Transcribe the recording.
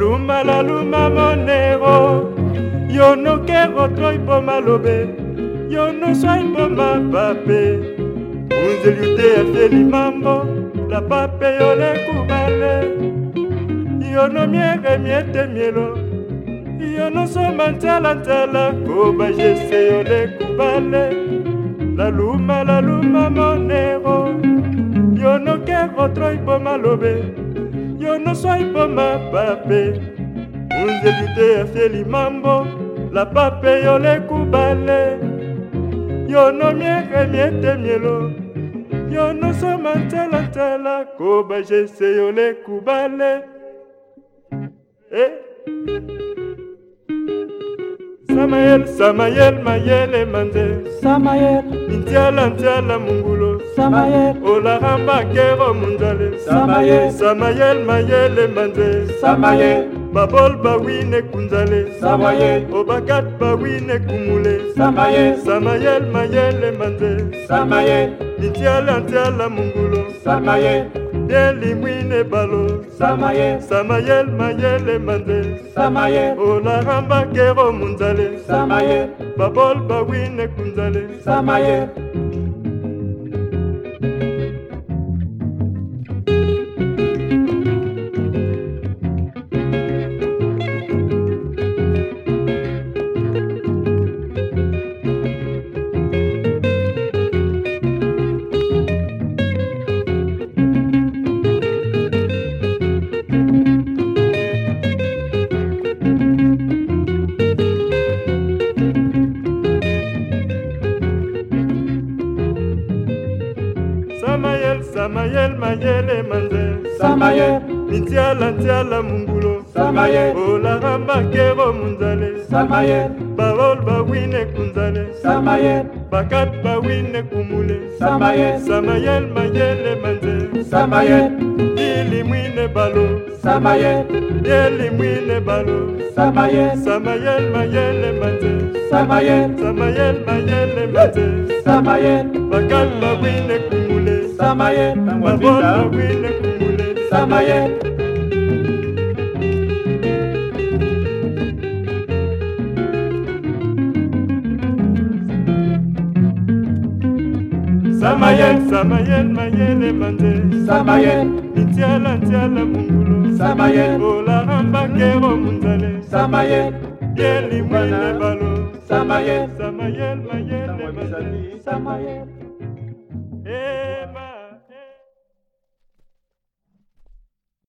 laluma laluma monero yo nokero toi mpo malobe yo noswai mpo mapape munzeli ute afeli mambo la pape yo lekubale yo nomiere miete mielo yo nosomba ntalantala koba jese yo lekubale laluma laluma monero yo nokero toi mpo malobe oyo nyonso ekoma pape munzeli te aseli mambo la pape yolekubale yono miere miete mielo yo nyonso mantalantala koba jese yolekubale e eh? samael samael mayele mande samael nintiala ntiala mungulu samael olarambakero munjale samael samael mayele mande samael babol bawine kunzale samael obakat bawine kumule samael samael mayele mande samael nintiala ntiala mungulu samael elimwine balo samaye samayel mayele manze samaye olaramba kero munzale samaye babol bawine kunzale samaye samayel mayele manze samaye mitiala tiala mungulo samaye olaramba kero munzale samaye baol bawine kunzale samaye bakat bawine kumule samaye samayel mayele manze samaye ilimwine balo samaye yelimwine balo samaye samayel mayele manze samaye samayel mayele manze samaye bakat bawine kumule samaye ntangoabinda samaye samaye samaye mayele mande samaye ntiala ntiala mungulu samaye olaka mbakero munzale samaye yeli mwine balo samaye samaye mayele mande samaye Amen.